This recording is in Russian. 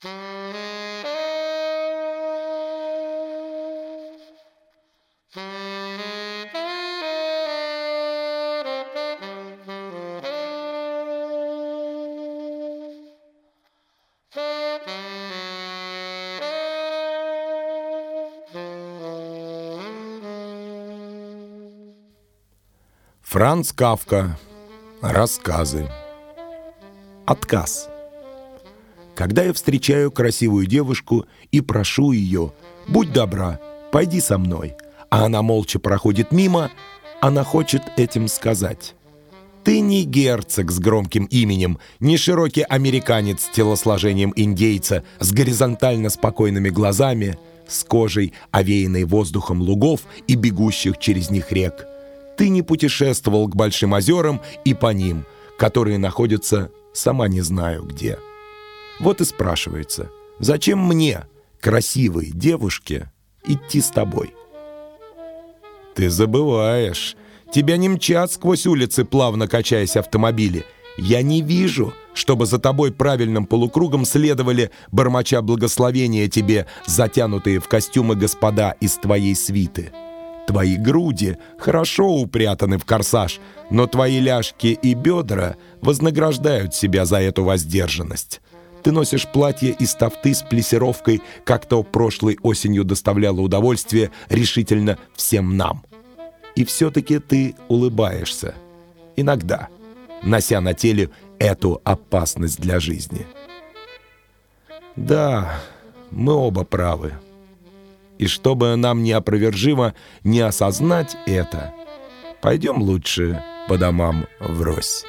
Франц Кавка. Рассказы. Отказ. Когда я встречаю красивую девушку и прошу ее, будь добра, пойди со мной, а она молча проходит мимо, она хочет этим сказать. Ты не герцог с громким именем, не широкий американец с телосложением индейца, с горизонтально спокойными глазами, с кожей, овеянной воздухом лугов и бегущих через них рек – ты не путешествовал к Большим озерам и по ним, которые находятся сама не знаю где. Вот и спрашивается, зачем мне, красивой девушке, идти с тобой? Ты забываешь. Тебя не мчат сквозь улицы, плавно качаясь автомобили. Я не вижу, чтобы за тобой правильным полукругом следовали бормоча благословения тебе, затянутые в костюмы господа из твоей свиты. Твои груди хорошо упрятаны в корсаж, но твои ляжки и бедра вознаграждают себя за эту воздержанность. Ты носишь платье из тафты с плесировкой, как то прошлой осенью доставляло удовольствие решительно всем нам. И все-таки ты улыбаешься. Иногда, нося на теле эту опасность для жизни. Да, мы оба правы. И чтобы нам неопровержимо не осознать это, пойдем лучше по домам врозь.